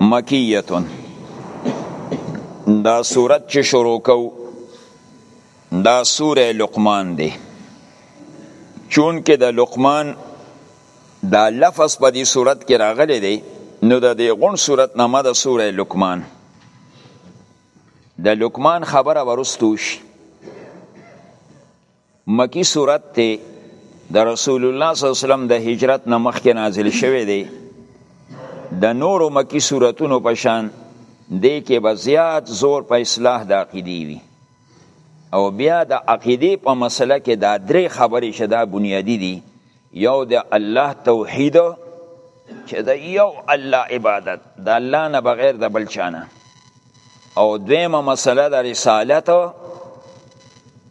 مکیتون دا صورت چې شروع کو دا سوره لقمان دی چون کې د لقمان دا لفظ په دې صورت کې راغلی دی نو د دې غون صورت نامه د سوره لقمان د لقمان خبره ورستو شي مکی سورت ته د رسول الله صلی الله علیه وسلم د هجرت نه مخکې نازل شوی دی د نورو مکی سورتونو په شان دی کې به زیات زور په اصلاح د عقیدې وي او بیا د عقیدې په مسله کې دا درې خبرې چې دا بنیادی دي یو د الله توحید چې د یو الله عبادت د الله نه بغیر د بل چانه او دویمه مسله د رسالت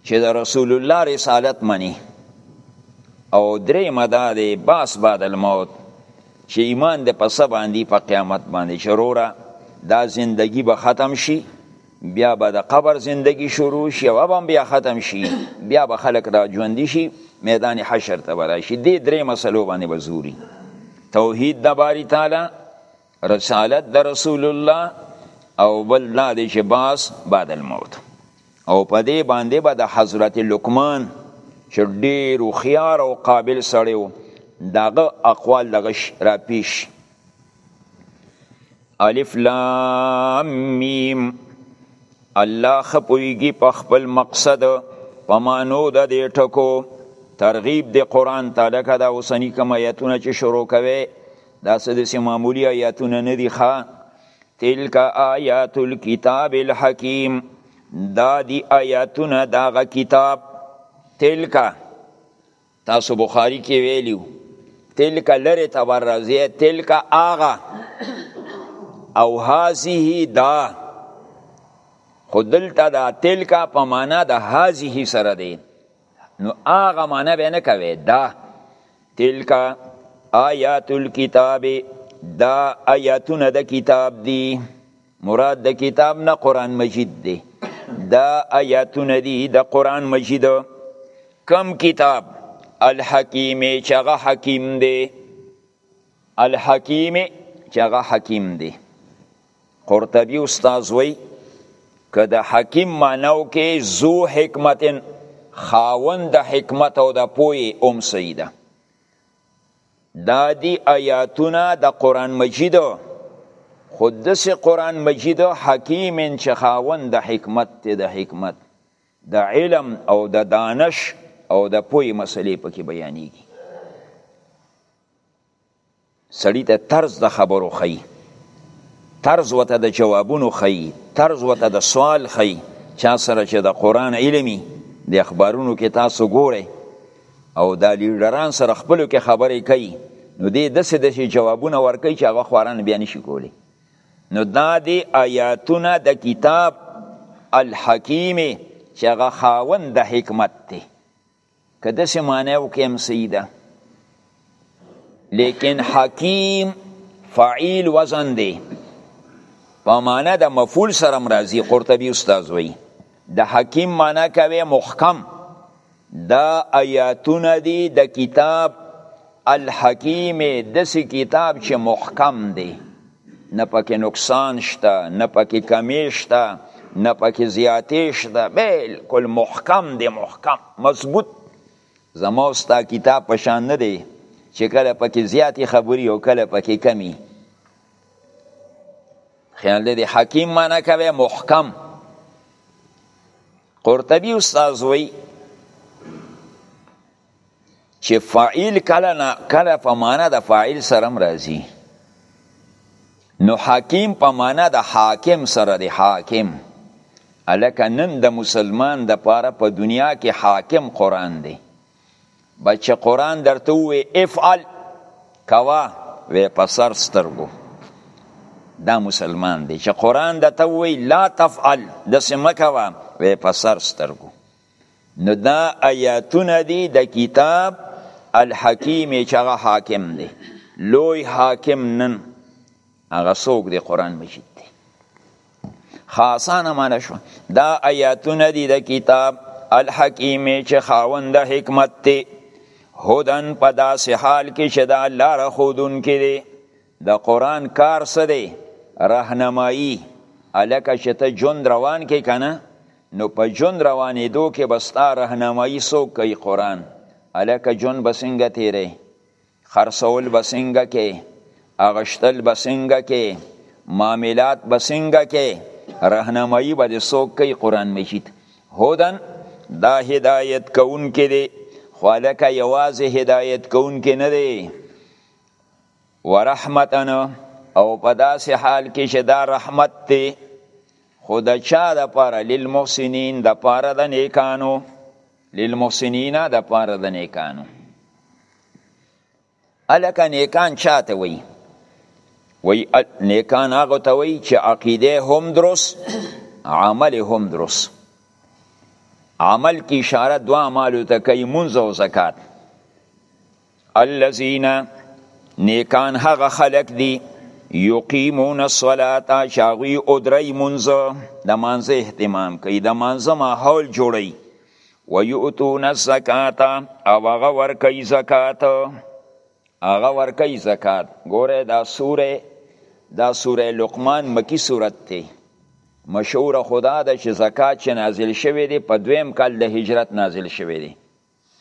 چې د رسول الله رسالت منی او دریمه دا دی باس بعد الموت چې ایمان د پس باندې په قیامت باندې شروره دا زندگی به ختم شي بیا به د قبر زندگی شروع شي او به بیا ختم شي بیا به خلک را ژوندي شي میدان حشر ته به راشي دې درې مسلو باندې به زوري توحید د باری تعالی رسالت د رسول الله او بل دا دی چې باس بعد الموت او په دې باندې به با د حضرت لقمان چې ډېر هوښیار او قابل سړی و دغه اقوال دغه را پیش شي الف لام میم الله خپویږي په خپل مقصد په مانو د دې ټکو ترغیب د قران ته لکه دا اوسنی کوم آیاتونه چې شروع کوي دا څه د معمولی آیاتونه نه دي ښه تلک آیات الكتاب الحکیم دا دی آیاتونه داغه کتاب تلک تاسو بخاری کې ویلیو تلک لره تبرزی تلک آغا او هازیه دا خودلتا دا تلک په معنا د هازیه سره دی نو آغا معنا به نه کوي دا تلک آیات الكتاب دا آیاتونه د کتاب دی مراد د کتاب نه قرآن مجید دی دا آیاتونه دی د قرآن مجید کم کتاب الحکیم چغه حکیم دی الحکیم چغه حکیم دی قرطبی استاذ وی که د حکیم معناو کې زو حکمتن خاوند د حکمت او د پوی اوم سیده دا دی آیاتونه د قرآن مجید خود دسی قرآن مجید حکیم چې خاوند د حکمت ته د حکمت د علم او د دانش او د پوی مسلې پکې بیانېږي سړی ته طرز د خبرو خي طرز وته د جوابونو خي طرز وته د سوال خي چا سره چې د قرآن علمي د اخبارونو کې تاسو ګوره او دا لیډران سره خپلو کې خبرې کوي نو دې دسې دسې جوابونه ورکوي چې هغه خواران بیا نشي کولی نو دا دی آیاتونه د کتاب الحکیم چې هغه خاوند د حکمت دی که داسې معنی وکړي هم صحیح ده لیکن حکیم فعیل وزن دی په معنا د مفعول سره مرضی قرطبی استاد وی د حکیم معنا کوي محکم دا آیاتونه دی د کتاب الحکیم دسی کتاب چې محکم دی نه پکې نقصان شته نه پکې کمی شته نه پکې زیاتې شته بالکل محکم دی محکم مضبوط زما او ستا کتاب په شان نه دی چې کله پکې زیاتې خبرې او کله پکې کمی خیال دی حکیم معنی کوي محکم قرطبي استاد وی چې فاعل کله نه کله په معنا د فاعل سره راځي نو حکیم په معنا د حاکم سره دی حاکم الکه نن د مسلمان د پاره په پا دنیا کې حاکم قران دی بچ قران درته وی افعل کوا وی په سر سترګو دا مسلمان دی چې قران د ته وی لا تفعل د سمکوا وی په سر سترګو نو دا آیاتونه دی د کتاب الحکیم چې هغه حاکم دی لوی حاکم نن هغه څوک دی قرآن مجید دی خاصانه معنی شو دا آیاتونه دی د کتاب الحکیم چې خاوند حکمت دی هدن په داسې حال کې چې دا لاره ښودونکی دی د قرآن کار څه دی؟ رهنمایي الکه چې ته ژوند روان کې کنه نو په ژوند روانېدو کې به ستا رهنمایي څوک کوي قرآن هلکه ژوند به څنګه تیری خرڅول به څنګه کې اغشتل به څنګه کې معاملات به څنګه کې رهنمایي به دې څوک کوي قرآن مجید هدن دا هدایت کوونکی دی خو هلکه یوازې هدایت کوونکی نه دی ورحمتن او په داسې حال کې چې دا رحمت دی خو د چا د پاره للمحسنین د پاره د نیکانو للمحسنین د پاره د نیکانو الک نیکان چاته وی وی نیکان هغه ته وی چې عقیده هم درس عمل هم درس عمل کی اشاره دوا مالو ته کوي منځ او زکات الذين نیکان هغه خلق دي یقیمون الصلاة چې هغوی ادرئ منځه د مانځه اهتمام کوي د مانځه ماحول جوړوي ویؤتون الزکات او هغه ورکوي زکات هغه ورکوي زکات ګوره دا سوره دا سوره لقمان مکی سورت دی مشهور خدا ده چې زکات چې نازل شوی دی په دویم کال د هجرت نازل شوی دی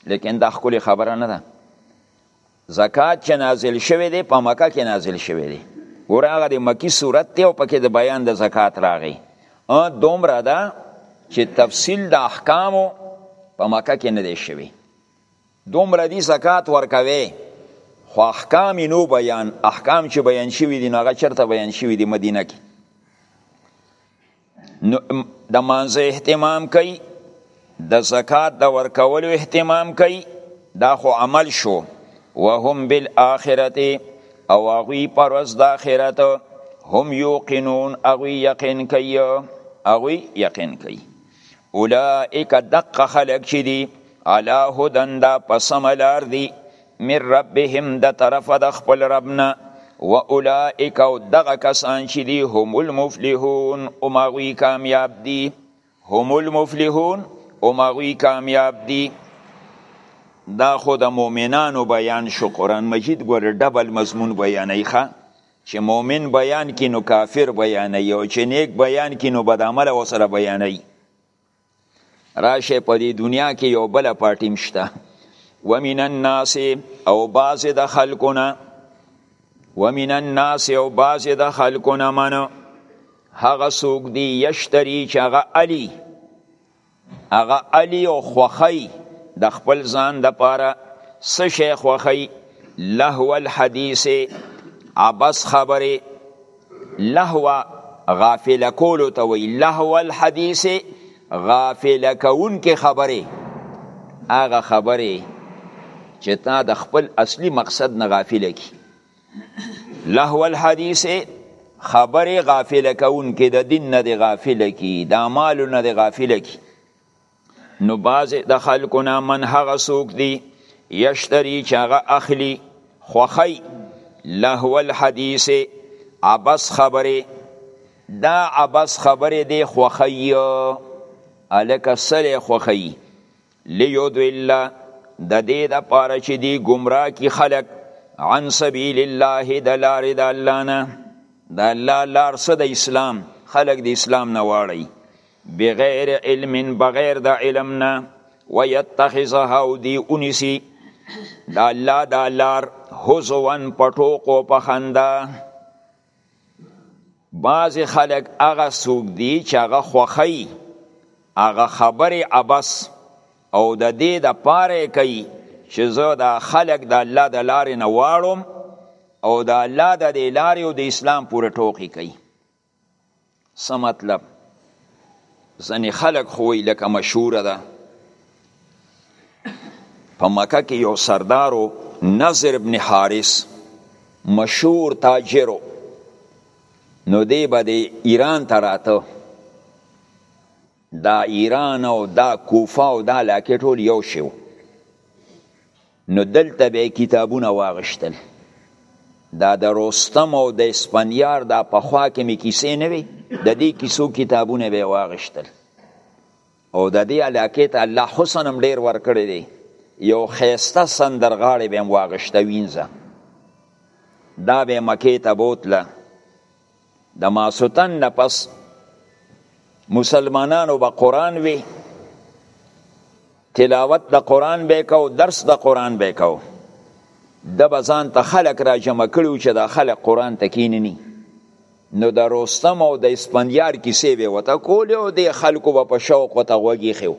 لیکن دا خکلی خبره نه ده زکات چې نازل شوی دی په مکه کې نازل شوی دی ګوره هغه د مکی صورت دی او پکې د بیان د زکات راغی دومره ده چې تفصیل د احکامو په مکه کې نه دی شوی دومره دی زکات ورکوي خو احکام نو بیان احکام چې بیان شوی دی نو هغه چرته بیان شوی دی مدینه کې نو د مانزه اهتمام کوي د زکات د ورکولو اهتمام کوي دا خو عمل شو وهم بالآخرت او هغوی پر ورځ د آخرت هم یوقنون هغوی یقین کوي هغوی یقین کوي اولئک دقه خلق چې دي علا هدن دا په سمه لار دي من ربهم د طرف د خپل ربنا و اولائک او دغه کسان چې دي هم المفلحون او ماغوی کامیاب دي هم المفلحون او ماغوی کامیاب دي دا خو د مؤمنانو بیان شو قران مجید ګور ډبل مضمون بیانای ښه چې مؤمن بیان کینو کافر بیانای او چې نیک بیان کینو بد عمل وسره بیانای راشه په دې دنیا کې یو بل پارټیم شته ومن الناس او باز د خلقنا ومن الناس او باز د خلقنا من هغه سوق دی یشتری چې هغه علی هغه علی او خوخی د خپل ځان د پاره څه شي خوخی لهو الحدیث عبس خبره لهو غافل کولو ته وی لهو الحدیث غافل کون کې خبره هغه خبره چې تا د خپل اصلي مقصد نه غافل کی لهو الحدیث خبره غافل کون کې د دین نه دی غافل کی د اعمالو نه دی غافل کی نو بعض د خلکو نه من هغه سوک دی یشتری چې هغه اخلی خوخی لهو الحدیث عبس خبره دا عبس خبره دی خوخی الک سره خوخی لیو دو الله د دې د پاره چې دی گمراه کی خلق عن سبیل الله د لارې د الله نه د الله لار څه د اسلام خلق د اسلام نه واړی بغیر علم بغیر د علم نه ويتخذها او دی اونیسی د الله د لار حزوان پټوکو په خندا بعض خلک هغه سوق دي چې هغه خوخی هغه خبره ابس او د دې د پاره کوي چې زه د خلک د الله د لارې نه واړم او د الله د دې لارې او د اسلام پورې ټوکی کوي څه مطلب ځنې خلک خو وی لکه مشهوره ده په مکه کې یو سردارو نظر ابن حارث مشهور تاجرو نو دی به د ایران ته راته دا ایران او دا کوفه او دا علاقې ټول یو شی نو دلته به کتابونه واغشتل دا د روستم او د اسپنیار دا په خوا کې می کیسې نه وي د دې کیسو کتابونه به واغشتل او د دې علاقې ته الله حسن هم ډیر ورکړی دی یو خیسته سندرغاړي به واغشته وینځه دا به مکه ته بوتله د ماسوتن نه پس مسلمانانو به قرآن وی تلاوت د قرآن به کو درس د قرآن به کو د بزان ته خلق را جمع کړو چې د خلق قرآن ته کیننی نو د رستم او د اسپندیار کیسې به وته کولې او د خلکو به په شوق وته غوږی خو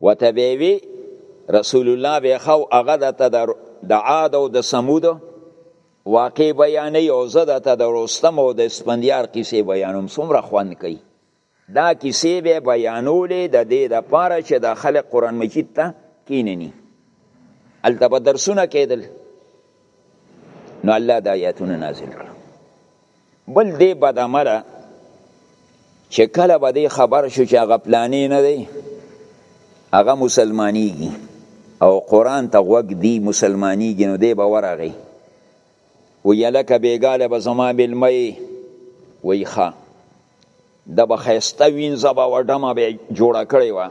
وته به وی رسول الله به خو هغه د تدر د عاد او د سمود واقع بیانې او زه د تدرستم او د اسپندیار کیسې بیانوم څومره خوند کوي دا کیسې به بیانولې د دې د پاره چې د خلق قران مجید ته کیننی الته به درسونه کېدل نو الله د آیاتونه نازل کړ بل دی بد عمله چې کله به دی خبر شو چې هغه پلانې نه دی هغه مسلمانیږي او قرآن ته غوږ دی مسلمانیږي نو دی به ورغی و یلکه بیګاله به زما ملمه وی ښه د به ښایسته وینځه به وډمه به جوړه کړې وه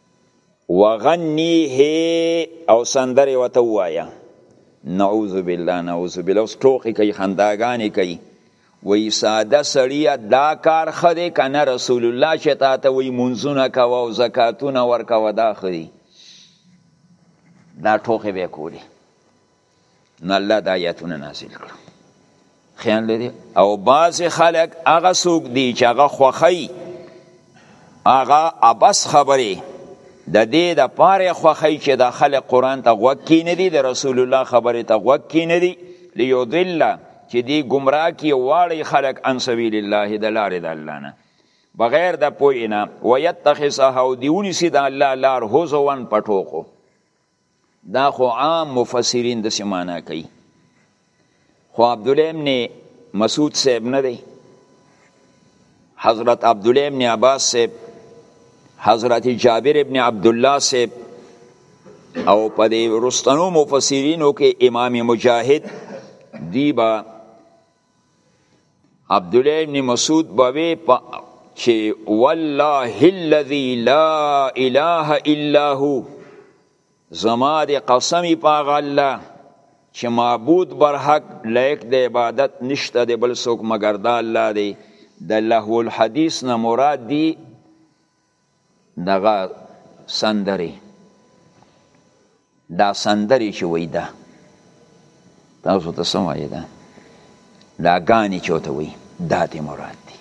وغنیه او سندره وته وایا نعوذ بالله نعوذ بالله اوس ټوکی کوي خنداګانې کوي وی ساده سړی دا کار خده کنه رسول الله چې تا ته وی منځونه کوه او زکاتونه ورکوه دا خدي دا ټوخې به کولی نو الله د آیاتونه نازل کړ خیال لري او بعض خلک هغه څوک دی چې هغه خوخی هغه ابس خبرې د دې د پاره خوخی چې د خلک قران ته غوږ کې نه دي د رسول الله خبرې ته غوږ کې نه دي ليضل چې دی گمراه کی واړی خلک ان سبیل الله د لارې د الله نه بغیر د پوینا ويتخذها او دیونی سي د الله لار هوزوان پټوکو دا خو عام مفسرین د سی معنا کوي خو عبد الله ابن مسعود صاحب نه دی حضرت عبد الله ابن عباس صاحب حضرت جابر ابن عبد الله صاحب او په دې ورستنو مفسرینو کې امام مجاهد دی با عبد الله ابن مسعود بوي چې والله الذي لا اله الا هو زما د قسم په الله چې معبود بر حق لایق د عبادت نشته د بل څوک مگر د الله دی د لهو الحدیث نه مراد دی دغه سندرې دا سندرې چې وای دا تاسو ته سم وای دا دا غانې چوته وای دا ته مراد دی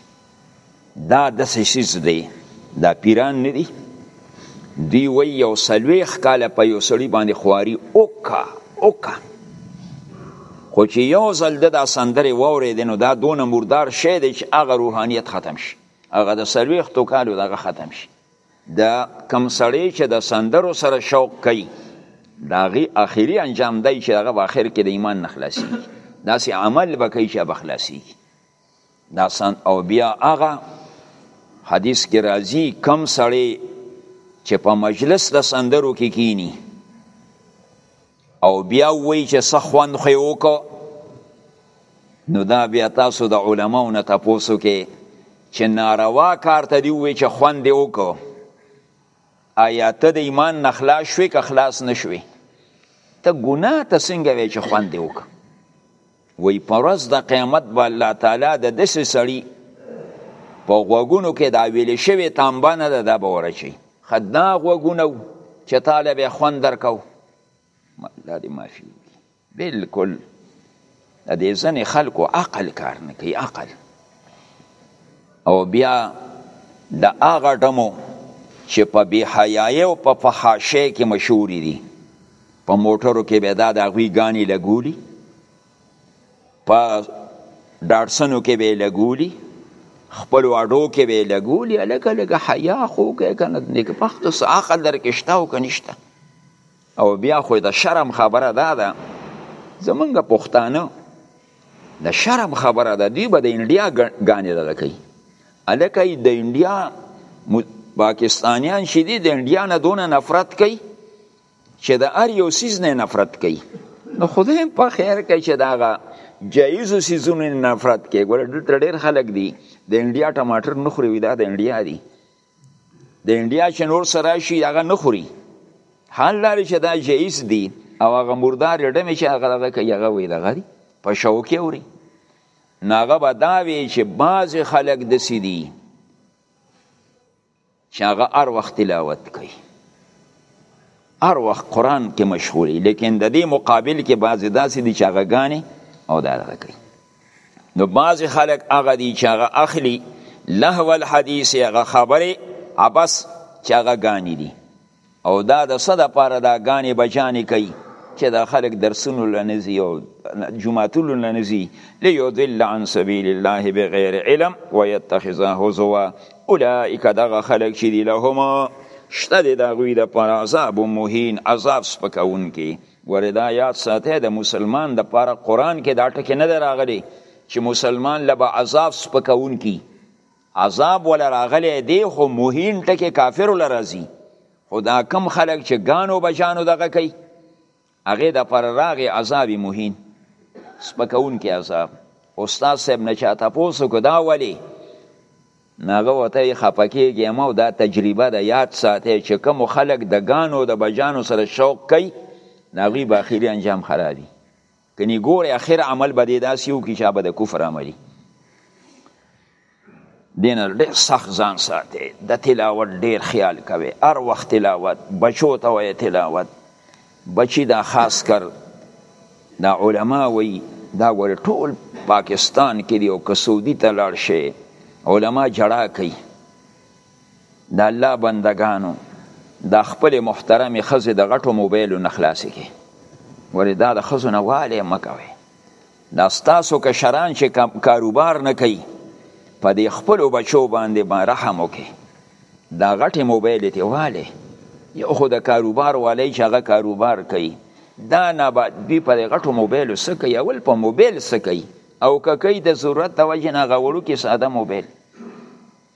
دا د سیس دی دا پیران نه دی دی وای یو سلويخ کاله په یو سړی باندې خواري اوکا اوکا خو چې یو ځل د دا سندرې وورې دینو دا دونه مردار شې دی چې هغه روحانیت ختم شي هغه د سلويختو کالو دغه ختم شي دا کم سړی چې د سندرو سره شوق کوي دا غي اخیری انجام دی چې هغه په اخر کې د ایمان نخلاصي دا سي عمل بکې چې بخلاصي دا سن او بیا هغه حدیث کې راځي کم سړی چې په مجلس د سندرو کې کی کینی او بیا وی چې څه خوند خو وکړو نو دا بیا تاسو د علماو نه تاسو کې چې ناروا کار ته دی وی چې خوند دی وکړو آیا ته د ایمان نه خلاص شوې که خلاص نشوې ته ګناه ته څنګه وی چې خوند دی وکړو وی په ورځ د قیامت به الله تعالی د دسې سړی په غوګونو کې دا ویل شوی تانبه نه ده دا به ورچی خدا غوګونو چې طالب خوند درکو الله دې معافي بالکل د دې ځنې خلکو عقل کار نه کوي عقل او بیا د هغه ډمو چې په بې حیایۍ او په فحاشۍ کې مشهورې دي په موټرو کې به دا د هغوی ګانې لګولي په ډاټسنو کې به یې لګولي خپلو اډو کې به یې لګولي هلکه لږه حیا خو وکړې که نه نېکبخته څه عقل در کې شته او که نشته او بیا خو د شرم خبره دا ده زمونږ پښتانه د شرم خبره ده دوی به د انډیا ګانې دغه کوي هلکه د انډیا پاکستانیان چې دي د انډیا نه دونه نفرت کوي چې د هر یو سیز نه نفرت کوي نو خدای هم په خیر کوي چې داغه جایزو سیزونو نه نفرت کوي ګوره دلته ډېر خلک دي د انډیا ټماټر نه خوري وي دا د انډیا دي د انډیا چې نور څه راشي هغه نه خوري حال دا دی چې دا جایز دي او هغه مردار یې ډمې چې هغه دغه کوي هغه وایي دغه دي په شوکې اوري نو هغه به دا وي چې بعضې خلک داسې دي چې هغه هر وخت تلاوت کوي هر وخت قران کې مشغولي لیکن د دې مقابل کې بعضی داسې دي چې هغه غاني او دا دغه کوي نو بعضی خلک هغه دي چې هغه اخلي لهو الحدیث هغه خبره عبس چې هغه غاني دي او دا د څه لپاره دا ګانې بجانې کوي چې دا خلک درسونو له نه ځي او جوماتونو له نه ځي لیضل عن سبیل الله بغیر علم ویتخذه هزوا اولئک دغه خلک چې دي لهم شته دی د هغوی دپاره عذاب مهین عذاب سپکوونکی ګورې دا یاد ساتی د مسلمان دپاره قرآن کې دا ټکې نه دی راغلی چې مسلمان له به عذاب سپکوونکی عذاب ولا راغلی دی خو مهین ټکی کافر ولا راځي خو دا کم خلک چې ګانو بجانو دغه کوي هغه د پر راغی عذاب مهین سپکون کې عذاب استاد صاحب نه چاته پوسو کو دا ولی ناغه وته خپکیږي مو دا تجربه د یاد ساتي چې کوم خلک د ګانو د بجانو سره شوق کوي ناغي باخیری انجام خرابي کنی ګوره اخر عمل به دې داسې وکړي چې به د کفر عملي دین ډېر سخت ځان ساتي د تلاوت ډېر خیال کوي هر وخت تلاوت بچو ته وایي تلاوت بچی دا خاص کر دا علما وایي دا ګوره ټول پاکستان کې دی او که سعودي ته لاړ شي علما جړا کوي د الله بندگانو دا خپل محترم خزه د غټو موبایلو نه خلاصې کې ورې دا د خزو نه والي مکوي دا ستاسو کشران چې کاروبار نه کوي په دې خپل بچو باندې با رحم وکي دا غټي موبایل ته والي یو خو د کاروبار والي چې هغه کاروبار کوي دا نه با دوی په غټو موبایل سکه یول په موبایل سکه او که کوي د ضرورت د وجه نه غوړو کې ساده موبایل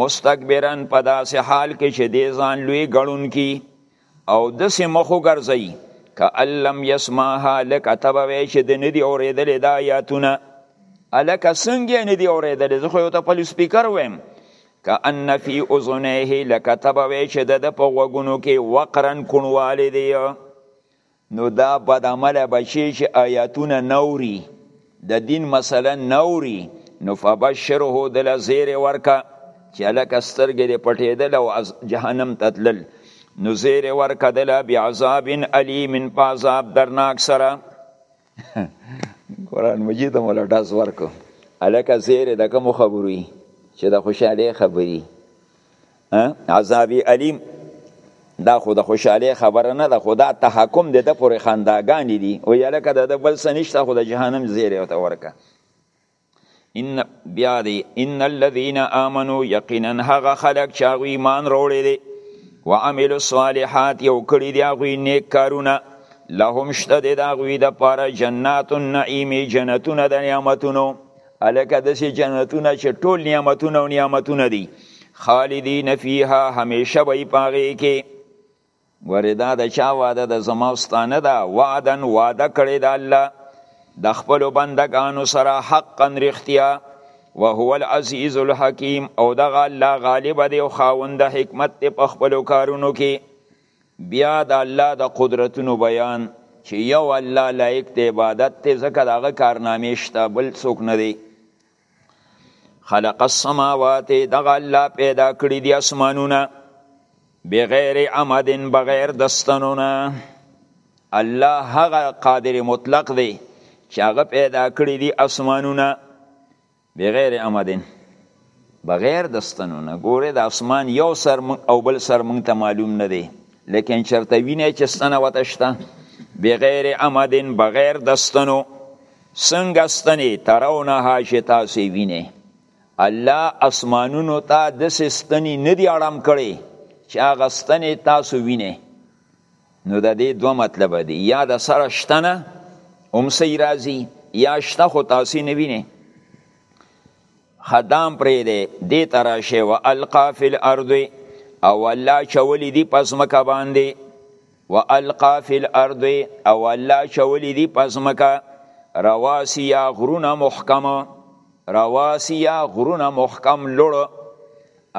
مستكبرن په داسې حال کې چې دې ځان لوی ګړون کی او دسې مخو ګرځي که لم يسمعها لکه تبه وی چې د ندی اوریدلې دا آیاتونه الکه څنګه ندی اوریدلې زه خو یو ته پلی سپیکر ویم که ان فی اذنیه لکه تبه وی چې د په غوګونو کې وقرن کونواله دی نو دا بد عمله بچی چې آیاتونه نوري د دین مسله نوري نو فبشره د لزیر ورکا چې لکه سترګې د پټېدل او جهنم تتلل نو زیر ورکا دل بعذاب علیم پازاب درناک سره قرآن مجید مولا ډاز ورکو الکه زیر د کوم خبري چې د خوشاله خبري عذاب الیم دا خو د خوشاله خبره نه ده خدا تحکم د د پر خنداګانی دی او یلکه د بل سنشته خو د جهنم زیره او تورکه ان بیا دی ان الذين امنوا یقینا هغه خلق چې هغه ایمان وروړي دي وعملوا الصالحات یو کړی دی هغه نیک کارونه لهم شته د هغه د پاره جنات النعیم جنتونه د نعمتونو الکه دسی جنتونه چې ټول نعمتونه او نعمتونه دي خالدین فیها همیشه وی پاغه کې وردا د چا وعده د زماستانه دا وعدن وعده کړی د الله د خپل بندگانو سره حقا رښتیا وهو العزیز الحکیم او دغه الله غالب دی او خاوند حکمت په خپل کارونو کې بیا د الله د قدرتونو بیان چې یو الله لایق د عبادت دی ځکه د هغه کارنامې شته بل څوک نه دی خلق السماوات دغه الله پیدا کړی دی اسمانونه بغیر عمدن بغیر دستنونه الله هغه قادر مطلق دی چې هغه پیدا کړی دی اسمانونه بغیر امدن بغیر د ستنو نه ګوره د اسمان یو سر او بل سر مونږ ته معلوم نه دی لیکن چرته وینه چې ستنه وته شته بغیر امدن بغیر د ستنو څنګه ستنې ترونها چې تاسې وینئ الله اسمانونو ته داسې ستنې نه دي اړم کړی چې هغه ستنې تاسو وینئ نو د دې دوه مطلب دی یا د سره شته نه هم صحیح راځي یا شته خو تاسو نه وینئ خدام پرې دی دې ته راشي و القا فی الارض او الله چولی دی پس مکه باندې و القا فی الارض او الله چولی دی پس مکه رواسیا غرونه محکمه رواسیا غرونه محکم لړ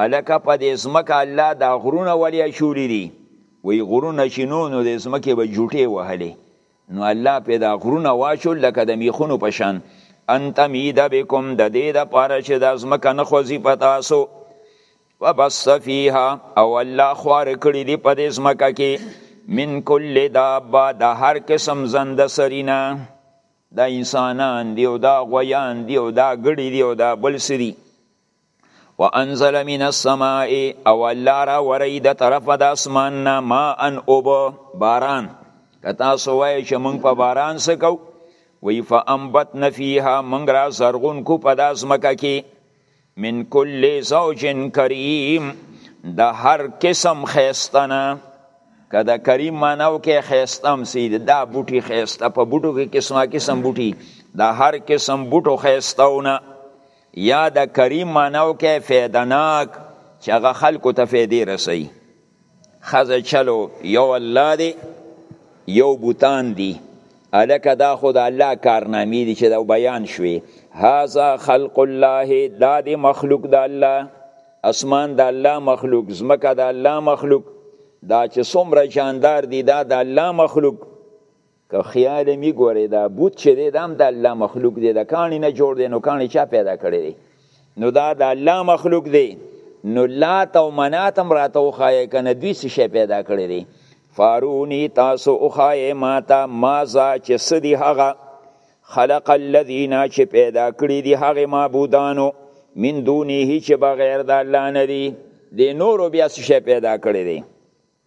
الکه په دې ځمکه الله دا غرونه ولې اچولي دي وی غرونه چې نو نو د ځمکې به جوټې وهلې نو الله په دا غرونه واچول لکه د میخونو په شان انت میده بکم د دې د پاره چې د ځمکه نه خوځي په تاسو وبس فیها او الله خوار کړی دی په دې ځمکه کې من کل دابه د هر قسم زند سرینه دا انسانان دی او دا غویان دی او دا ګړي دی او دا بل سری وانزل من السماء او الله را وری د طرف د اسمان نه ما ان اوب باران کتا سوای چې مونږ په باران سکو وی فانبت نفیها مونږ را زرغون کو په داس مکه کې من کل زوجن کریم د هر قسم خیستنه که د کریم معناو کې خیستم سی دا بوټي خیسته په بوټو کې قسمه قسم بوټي د هر قسم بوټو خیستونه یا د کریم معناو کې فیدناک چې هغه خلکو ته فیدې رسي خزه چلو یو الله دی یو بوتان دی الکه دا خو د الله کارنامې دي چې دا بیان شوي هاذا خلق الله دا دی مخلوق د الله اسمان د الله مخلوق زمکه د الله مخلوق دا چې څومره جاندار دي دا د الله مخلوق که خیال می ګوره دا بوت چې دی دا هم د الله مخلوق دی د کاڼي نه جوړ دی نو کاڼي چا پیدا کړی دی نو دا د الله مخلوق دی نو لات او منات هم راته وخایه که نه دوی څه شی پیدا کړی دی فارونی تاسو وخایه ماته مازه چې څه دی هغه خلق الذین چې پیدا کړی دی هغه معبودانو من دونه چې بغیر د الله نه دی د نورو بیا څه شی پیدا کړی دی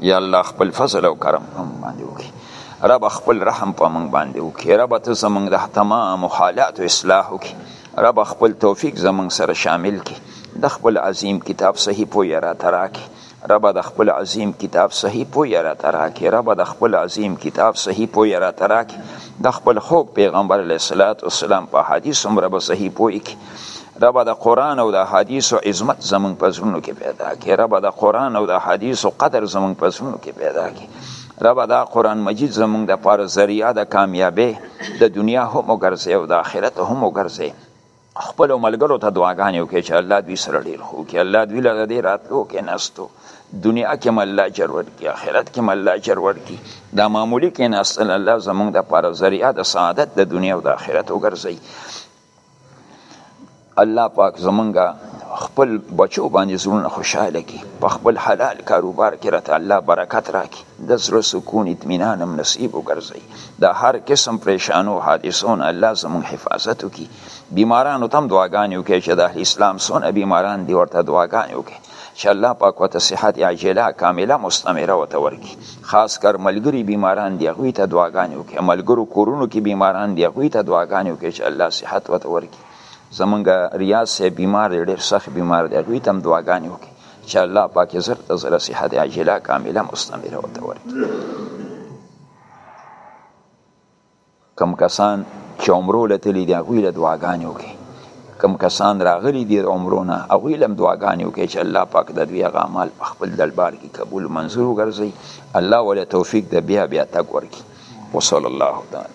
یا الله خپل فضل او کرم هم باندې وکي رب خپل رحم په موږ باندې وکي رب ته زموږ د تمام حالات اصلاح وکي رب خپل توفیق زموږ سره شامل کي د خپل عظیم کتاب صحیح پوی را تراکي رب د خپل عظیم کتاب صحیح پوی را تراکي رب د خپل عظیم کتاب صحیح پوی را تراکي د خپل خوب پیغمبر علیه الصلاۃ والسلام په حدیث هم رب صحیح پوی کی رب د قرآن او د حدیث او عظمت زمون په زړونو کې پیدا کړي رب د قرآن او د حدیث او قدر زمون په زړونو کې پیدا کړي رب دا قرآن مجید زمون د پاره ذریعہ د کامیابی د دنیا هم وګرځي او د آخرت هم وګرځي خپل ملګرو ته دعاګانې وکړي چې الله دوی سره ډیر خو کې الله دوی له دې راتلو کې نستو دنیا کې مل الله اجر ورکړي آخرت کې مل الله اجر ورکړي دا معمولی کې نستل الله زمونږ د پاره ذریعہ د سعادت د دنیا او د آخرت وګرځي الله پاک زمونږ خپل بچو باندې زړونه خوشاله کی په خپل حلال کاروبار کې راته الله برکت راکړي د زړه سکون اطمینان هم نصیب وګرځي د هر قسم پریشانو حادثو نه الله زموږ حفاظت وکړي بیمارانو ته هم دعاګانې وکړي چې د اسلام څونه بیماران دي ورته دعاګانې وکړي چې الله پاک وته صحت عاجله کامله مستمره وته ورکي خاص کر ملګری بیماران دی هغه ته دعاګانې وکړي ملګرو کورونو کې بیماران دی هغه ته دعاګانې وکړي چې الله صحت وته ورکي زمونږ ریاض سه بیمار دی ډېر سخت بیمار دی هغه ته دعاګانې وکړي چې الله پاک زر ته زر صحت عاجله کامله مستمره وته ورکي کم کسان چې عمرو لتلی دی هغوی له دعاګانې وکړي کم کسان راغلي دي عمرونه هغوی له دعاګانې وکړي چې الله پاک د دوی هغه اعمال په خپل دربار کې قبول منظور وګرځوي الله وله توفیق د بیا بیا تګ ورکړي وصلی الله تعالی